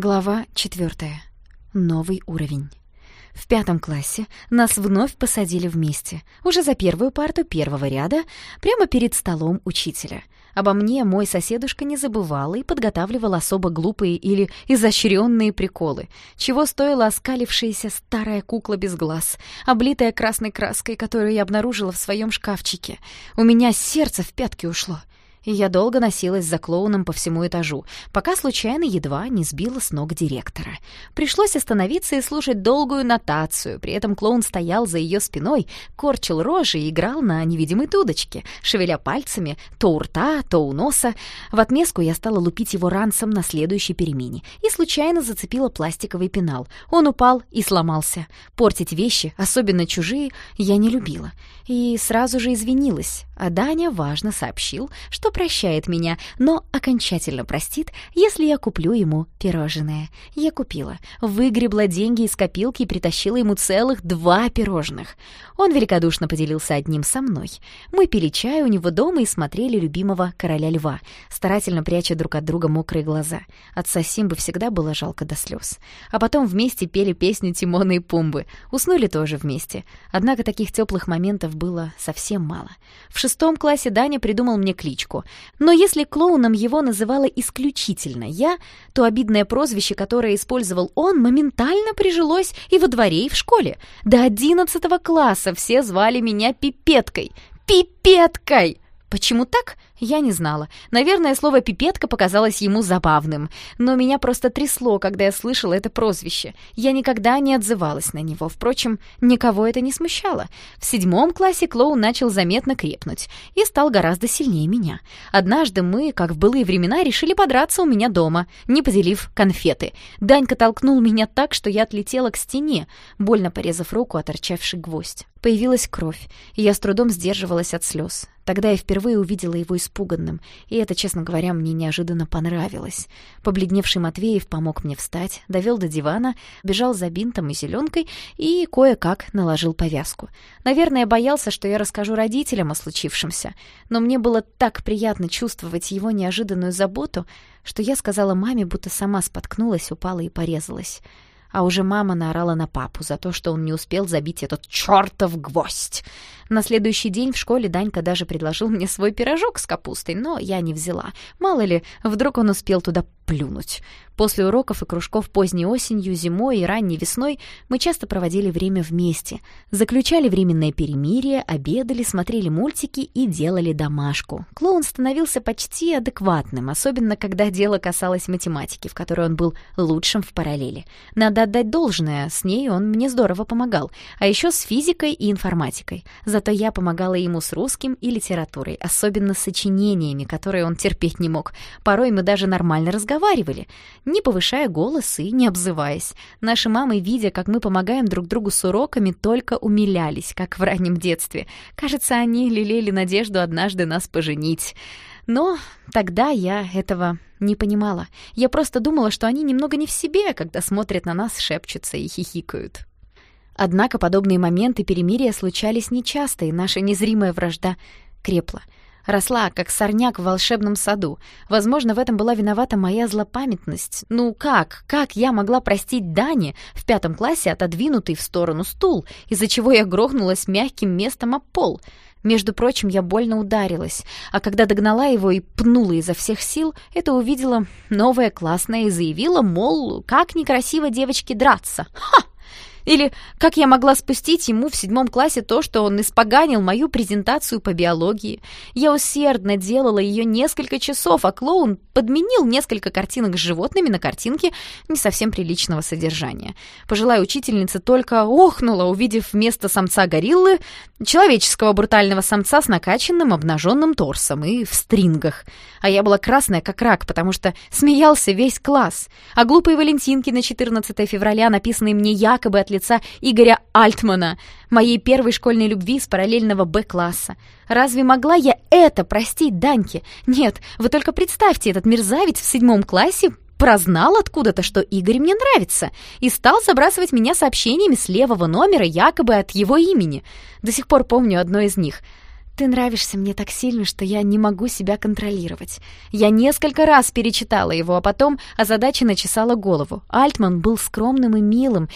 Глава четвертая. Новый уровень. В пятом классе нас вновь посадили вместе, уже за первую парту первого ряда, прямо перед столом учителя. Обо мне мой соседушка не забывал и подготавливал особо глупые или изощренные приколы, чего стоила оскалившаяся старая кукла без глаз, облитая красной краской, которую я обнаружила в своем шкафчике. У меня сердце в пятки ушло я долго носилась за клоуном по всему этажу, пока случайно едва не сбила с ног директора. Пришлось остановиться и слушать долгую нотацию, при этом клоун стоял за ее спиной, корчил рожи и играл на невидимой дудочке, шевеля пальцами то у рта, то у носа. В отместку я стала лупить его ранцем на следующей перемене и случайно зацепила пластиковый пенал. Он упал и сломался. Портить вещи, особенно чужие, я не любила. И сразу же извинилась, а Даня важно сообщил, что прощает меня, но окончательно простит, если я куплю ему пирожное. Я купила, выгребла деньги из копилки и притащила ему целых два пирожных. Он великодушно поделился одним со мной. Мы пили чай у него дома и смотрели любимого «Короля льва», старательно пряча друг от друга мокрые глаза. Отца Симбы всегда было жалко до слез. А потом вместе пели песню Тимона и Пумбы. Уснули тоже вместе. Однако таких теплых моментов было совсем мало. В шестом классе Даня придумал мне кличку. Но если клоуном его называла исключительно я, то обидное прозвище, которое использовал он, моментально прижилось и во дворе, и в школе. До одиннадцатого класса все звали меня Пипеткой. Пипеткой! Почему так? Я не знала. Наверное, слово «пипетка» показалось ему забавным. Но меня просто трясло, когда я слышала это прозвище. Я никогда не отзывалась на него. Впрочем, никого это не смущало. В седьмом классе клоун начал заметно крепнуть и стал гораздо сильнее меня. Однажды мы, как в былые времена, решили подраться у меня дома, не поделив конфеты. Данька толкнул меня так, что я отлетела к стене, больно порезав руку о торчавший гвоздь. Появилась кровь, и я с трудом сдерживалась от слез. Тогда я впервые увидела его испуганным, и это, честно говоря, мне неожиданно понравилось. Побледневший Матвеев помог мне встать, довел до дивана, бежал за бинтом и зеленкой и кое-как наложил повязку. Наверное, боялся, что я расскажу родителям о случившемся, но мне было так приятно чувствовать его неожиданную заботу, что я сказала маме, будто сама споткнулась, упала и порезалась а уже мама наорала на папу за то, что он не успел забить этот чертов гвоздь. На следующий день в школе Данька даже предложил мне свой пирожок с капустой, но я не взяла. Мало ли, вдруг он успел туда плюнуть. После уроков и кружков поздней осенью, зимой и ранней весной мы часто проводили время вместе. Заключали временное перемирие, обедали, смотрели мультики и делали домашку. Клоун становился почти адекватным, особенно когда дело касалось математики, в которой он был лучшим в параллели. Надо отдать должное, с ней он мне здорово помогал. А еще с физикой и информатикой. Зато я помогала ему с русским и литературой, особенно с сочинениями, которые он терпеть не мог. Порой мы даже нормально разговаривали не повышая голос и не обзываясь. Наши мамы, видя, как мы помогаем друг другу с уроками, только умилялись, как в раннем детстве. Кажется, они лелеяли надежду однажды нас поженить. Но тогда я этого не понимала. Я просто думала, что они немного не в себе, когда смотрят на нас, шепчутся и хихикают. Однако подобные моменты перемирия случались нечасто, и наша незримая вражда крепла — Росла, как сорняк в волшебном саду. Возможно, в этом была виновата моя злопамятность. Ну как? Как я могла простить Дане в пятом классе отодвинутый в сторону стул, из-за чего я грохнулась мягким местом об пол? Между прочим, я больно ударилась, а когда догнала его и пнула изо всех сил, это увидела новая классная и заявила, мол, как некрасиво девочке драться. Ха! Или как я могла спустить ему в седьмом классе то, что он испоганил мою презентацию по биологии? Я усердно делала ее несколько часов, а клоун подменил несколько картинок с животными на картинки не совсем приличного содержания. Пожилая учительница только охнула, увидев вместо самца гориллы человеческого брутального самца с накачанным обнаженным торсом и в стрингах. А я была красная как рак, потому что смеялся весь класс. А глупые валентинки на 14 февраля, написанные мне якобы от лица Игоря Альтмана, моей первой школьной любви с параллельного Б-класса. Разве могла я это простить Даньке? Нет, вы только представьте, этот мерзавец в седьмом классе прознал откуда-то, что Игорь мне нравится, и стал забрасывать меня сообщениями с левого номера якобы от его имени. До сих пор помню одно из них — Ты нравишься мне так сильно, что я не могу себя контролировать. Я несколько раз перечитала его, а потом озадаченно чесала голову. Альтман был скромным и милым,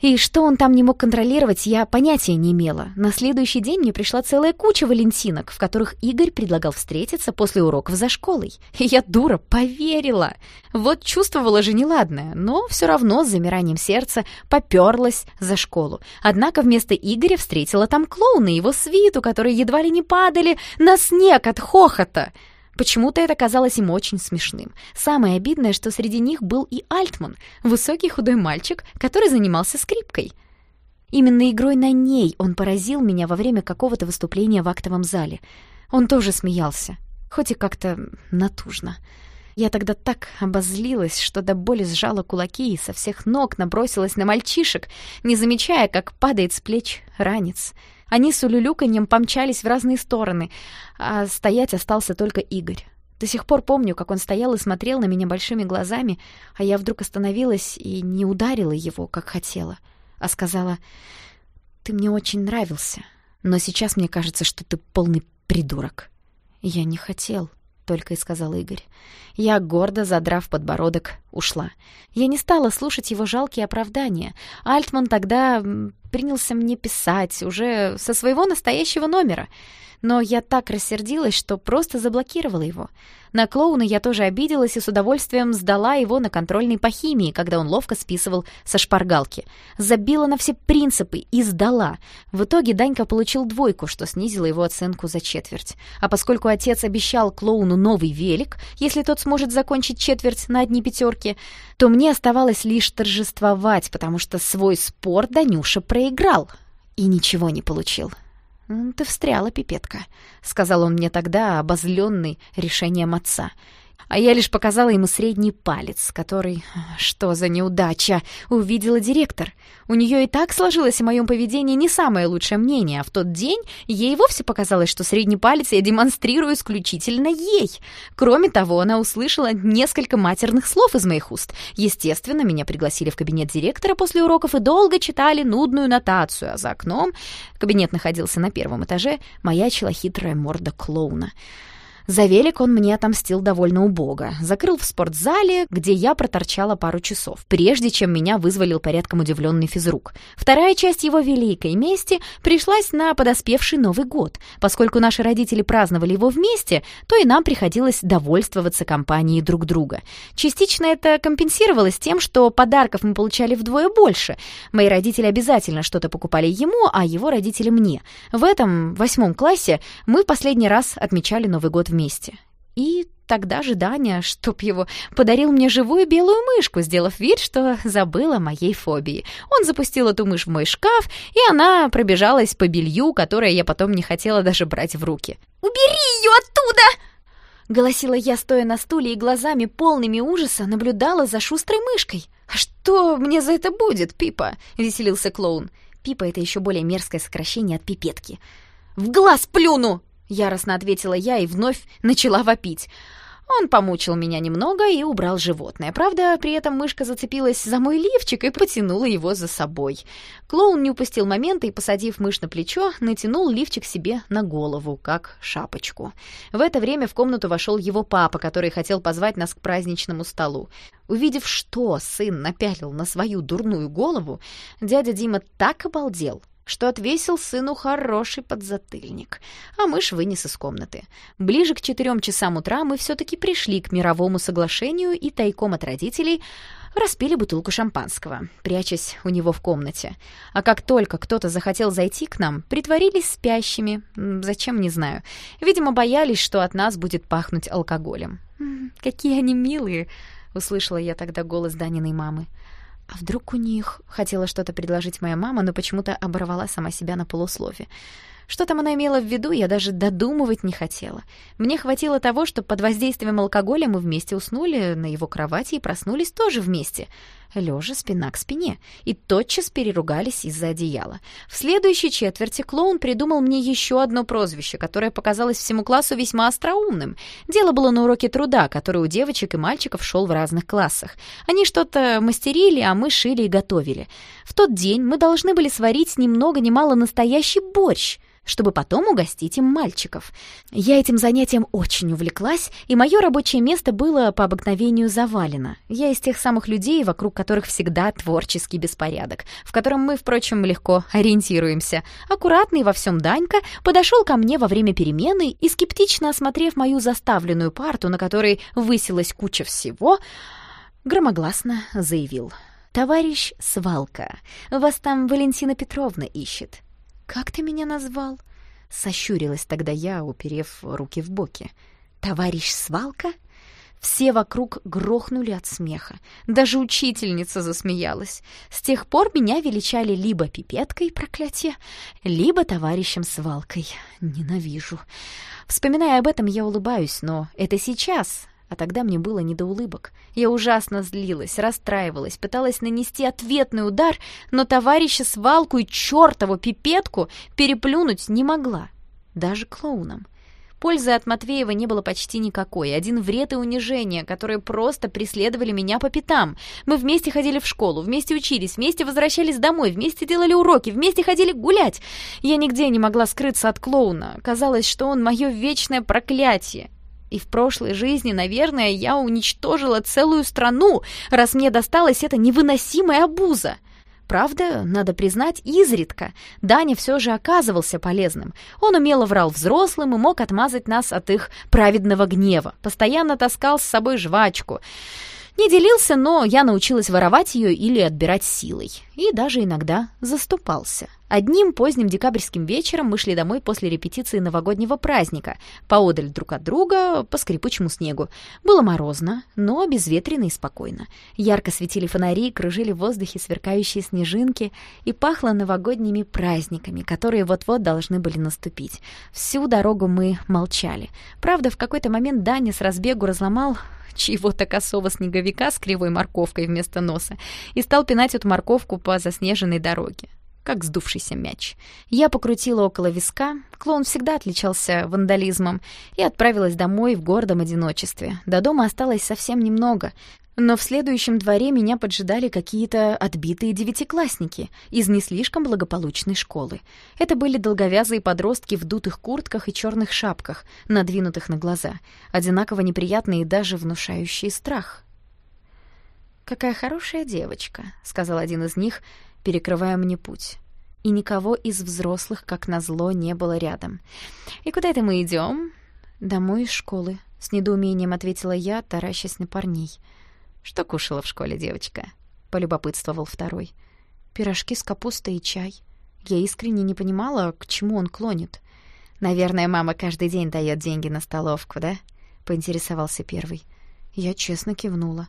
и что он там не мог контролировать, я понятия не имела. На следующий день мне пришла целая куча валентинок, в которых Игорь предлагал встретиться после уроков за школой. И я, дура, поверила. Вот чувствовала же неладное, но все равно с замиранием сердца поперлась за школу. Однако вместо Игоря встретила там клоуна и его свиту, которые едва ли не падали на снег от хохота. Почему-то это казалось им очень смешным. Самое обидное, что среди них был и Альтман, высокий худой мальчик, который занимался скрипкой. Именно игрой на ней он поразил меня во время какого-то выступления в актовом зале. Он тоже смеялся, хоть и как-то натужно. Я тогда так обозлилась, что до боли сжала кулаки и со всех ног набросилась на мальчишек, не замечая, как падает с плеч ранец. Они с улюлюканьем помчались в разные стороны, а стоять остался только Игорь. До сих пор помню, как он стоял и смотрел на меня большими глазами, а я вдруг остановилась и не ударила его, как хотела, а сказала, «Ты мне очень нравился, но сейчас мне кажется, что ты полный придурок». Я не хотел, только и сказал Игорь. Я, гордо задрав подбородок, ушла. Я не стала слушать его жалкие оправдания. Альтман тогда принялся мне писать, уже со своего настоящего номера но я так рассердилась, что просто заблокировала его. На клоуна я тоже обиделась и с удовольствием сдала его на контрольной по химии, когда он ловко списывал со шпаргалки. Забила на все принципы и сдала. В итоге Данька получил двойку, что снизило его оценку за четверть. А поскольку отец обещал клоуну новый велик, если тот сможет закончить четверть на одни пятерки, то мне оставалось лишь торжествовать, потому что свой спор Данюша проиграл и ничего не получил. «Ты встряла, пипетка», — сказал он мне тогда, обозленный решением отца а я лишь показала ему средний палец, который... Что за неудача! Увидела директор. У нее и так сложилось о моем поведении не самое лучшее мнение, а в тот день ей вовсе показалось, что средний палец я демонстрирую исключительно ей. Кроме того, она услышала несколько матерных слов из моих уст. Естественно, меня пригласили в кабинет директора после уроков и долго читали нудную нотацию, а за окном... Кабинет находился на первом этаже, маячила хитрая морда клоуна. За велик он мне отомстил довольно убого. Закрыл в спортзале, где я проторчала пару часов, прежде чем меня вызволил порядком удивленный физрук. Вторая часть его великой мести пришлась на подоспевший Новый год. Поскольку наши родители праздновали его вместе, то и нам приходилось довольствоваться компанией друг друга. Частично это компенсировалось тем, что подарков мы получали вдвое больше. Мои родители обязательно что-то покупали ему, а его родители мне. В этом восьмом классе мы в последний раз отмечали Новый год вместе вместе. И тогда же Даня, чтоб его, подарил мне живую белую мышку, сделав вид, что забыл о моей фобии. Он запустил эту мышь в мой шкаф, и она пробежалась по белью, которое я потом не хотела даже брать в руки. «Убери ее оттуда!» Голосила я, стоя на стуле и глазами полными ужаса наблюдала за шустрой мышкой. «А что мне за это будет, Пипа?» — веселился клоун. Пипа — это еще более мерзкое сокращение от пипетки. «В глаз плюну!» Яростно ответила я и вновь начала вопить. Он помучил меня немного и убрал животное. Правда, при этом мышка зацепилась за мой лифчик и потянула его за собой. Клоун не упустил момента и, посадив мышь на плечо, натянул лифчик себе на голову, как шапочку. В это время в комнату вошел его папа, который хотел позвать нас к праздничному столу. Увидев, что сын напялил на свою дурную голову, дядя Дима так обалдел, что отвесил сыну хороший подзатыльник, а мышь вынес из комнаты. Ближе к четырем часам утра мы все-таки пришли к мировому соглашению и тайком от родителей распили бутылку шампанского, прячась у него в комнате. А как только кто-то захотел зайти к нам, притворились спящими. Зачем, не знаю. Видимо, боялись, что от нас будет пахнуть алкоголем. «Какие они милые!» — услышала я тогда голос Даниной мамы. А вдруг у них хотела что-то предложить моя мама, но почему-то оборвала сама себя на полуслове. Что там она имела в виду, я даже додумывать не хотела. Мне хватило того, что под воздействием алкоголя мы вместе уснули на его кровати и проснулись тоже вместе, лежа спина к спине, и тотчас переругались из-за одеяла. В следующей четверти клоун придумал мне еще одно прозвище, которое показалось всему классу весьма остроумным. Дело было на уроке труда, который у девочек и мальчиков шел в разных классах. Они что-то мастерили, а мы шили и готовили. В тот день мы должны были сварить ни много ни мало настоящий борщ — чтобы потом угостить им мальчиков. Я этим занятием очень увлеклась, и мое рабочее место было по обыкновению завалено. Я из тех самых людей, вокруг которых всегда творческий беспорядок, в котором мы, впрочем, легко ориентируемся. Аккуратный во всем Данька подошел ко мне во время перемены и, скептично осмотрев мою заставленную парту, на которой высилась куча всего, громогласно заявил. «Товарищ Свалка, вас там Валентина Петровна ищет». «Как ты меня назвал?» Сощурилась тогда я, уперев руки в боки. «Товарищ Свалка?» Все вокруг грохнули от смеха. Даже учительница засмеялась. С тех пор меня величали либо пипеткой, проклятие, либо товарищем свалкой. Ненавижу. Вспоминая об этом, я улыбаюсь, но это сейчас, а тогда мне было не до улыбок. Я ужасно злилась, расстраивалась, пыталась нанести ответный удар, но товарища свалку и чертову пипетку переплюнуть не могла. Даже клоуном. Пользы от Матвеева не было почти никакой. Один вред и унижение, которые просто преследовали меня по пятам. Мы вместе ходили в школу, вместе учились, вместе возвращались домой, вместе делали уроки, вместе ходили гулять. Я нигде не могла скрыться от клоуна. Казалось, что он мое вечное проклятие. И в прошлой жизни, наверное, я уничтожила целую страну, раз мне досталась эта невыносимая обуза. Правда, надо признать, изредка Даня все же оказывался полезным. Он умело врал взрослым и мог отмазать нас от их праведного гнева. Постоянно таскал с собой жвачку. Не делился, но я научилась воровать ее или отбирать силой. И даже иногда заступался. Одним поздним декабрьским вечером мы шли домой после репетиции новогоднего праздника, поодаль друг от друга, по скрипучему снегу. Было морозно, но безветренно и спокойно. Ярко светили фонари, кружили в воздухе сверкающие снежинки, и пахло новогодними праздниками, которые вот-вот должны были наступить. Всю дорогу мы молчали. Правда, в какой-то момент Даня с разбегу разломал чьего-то косого снеговика с кривой морковкой вместо носа и стал пинать эту морковку по заснеженной дороге как сдувшийся мяч. Я покрутила около виска, клоун всегда отличался вандализмом, и отправилась домой в гордом одиночестве. До дома осталось совсем немного, но в следующем дворе меня поджидали какие-то отбитые девятиклассники из не слишком благополучной школы. Это были долговязые подростки в дутых куртках и черных шапках, надвинутых на глаза, одинаково неприятные и даже внушающие страх. «Какая хорошая девочка», — сказал один из них, перекрывая мне путь. И никого из взрослых, как назло, не было рядом. «И куда это мы идем? «Домой из школы», — с недоумением ответила я, таращась на парней. «Что кушала в школе девочка?» — полюбопытствовал второй. «Пирожки с капустой и чай». Я искренне не понимала, к чему он клонит. «Наверное, мама каждый день дает деньги на столовку, да?» — поинтересовался первый. Я честно кивнула.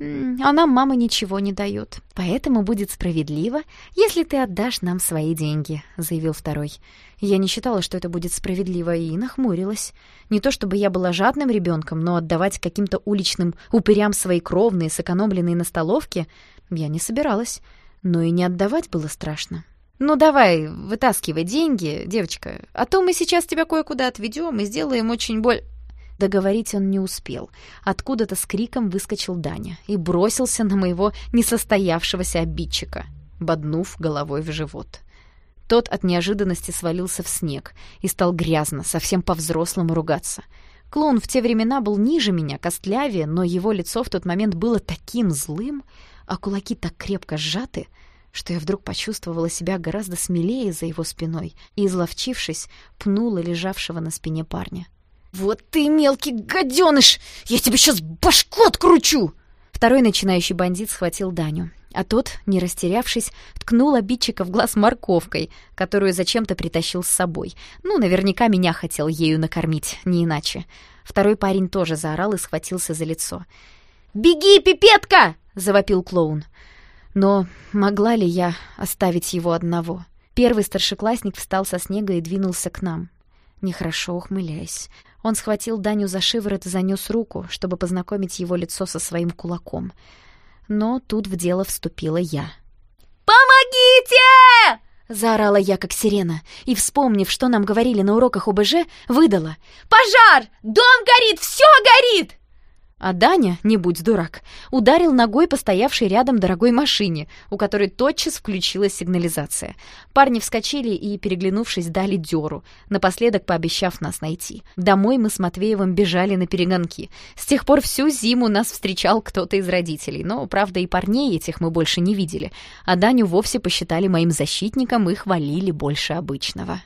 А нам мама ничего не дает. Поэтому будет справедливо, если ты отдашь нам свои деньги», — заявил второй. Я не считала, что это будет справедливо, и нахмурилась. Не то чтобы я была жадным ребенком, но отдавать каким-то уличным упырям свои кровные, сэкономленные на столовке, я не собиралась. Но и не отдавать было страшно. «Ну давай, вытаскивай деньги, девочка, а то мы сейчас тебя кое-куда отведем и сделаем очень боль...» Договорить он не успел. Откуда-то с криком выскочил Даня и бросился на моего несостоявшегося обидчика, боднув головой в живот. Тот от неожиданности свалился в снег и стал грязно, совсем по-взрослому ругаться. Клоун в те времена был ниже меня, костлявее, но его лицо в тот момент было таким злым, а кулаки так крепко сжаты, что я вдруг почувствовала себя гораздо смелее за его спиной и, изловчившись, пнула лежавшего на спине парня. «Вот ты мелкий гаденыш! Я тебе сейчас башку откручу!» Второй начинающий бандит схватил Даню, а тот, не растерявшись, ткнул обидчика в глаз морковкой, которую зачем-то притащил с собой. Ну, наверняка меня хотел ею накормить, не иначе. Второй парень тоже заорал и схватился за лицо. «Беги, пипетка!» — завопил клоун. Но могла ли я оставить его одного? Первый старшеклассник встал со снега и двинулся к нам, нехорошо ухмыляясь. Он схватил Даню за шиворот и занёс руку, чтобы познакомить его лицо со своим кулаком. Но тут в дело вступила я. «Помогите!» — заорала я, как сирена, и, вспомнив, что нам говорили на уроках ОБЖ, выдала. «Пожар! Дом горит! Все горит!» А Даня, не будь дурак, ударил ногой по стоявшей рядом дорогой машине, у которой тотчас включилась сигнализация. Парни вскочили и, переглянувшись, дали дёру, напоследок пообещав нас найти. Домой мы с Матвеевым бежали на перегонки. С тех пор всю зиму нас встречал кто-то из родителей, но, правда, и парней этих мы больше не видели, а Даню вовсе посчитали моим защитником и хвалили больше обычного.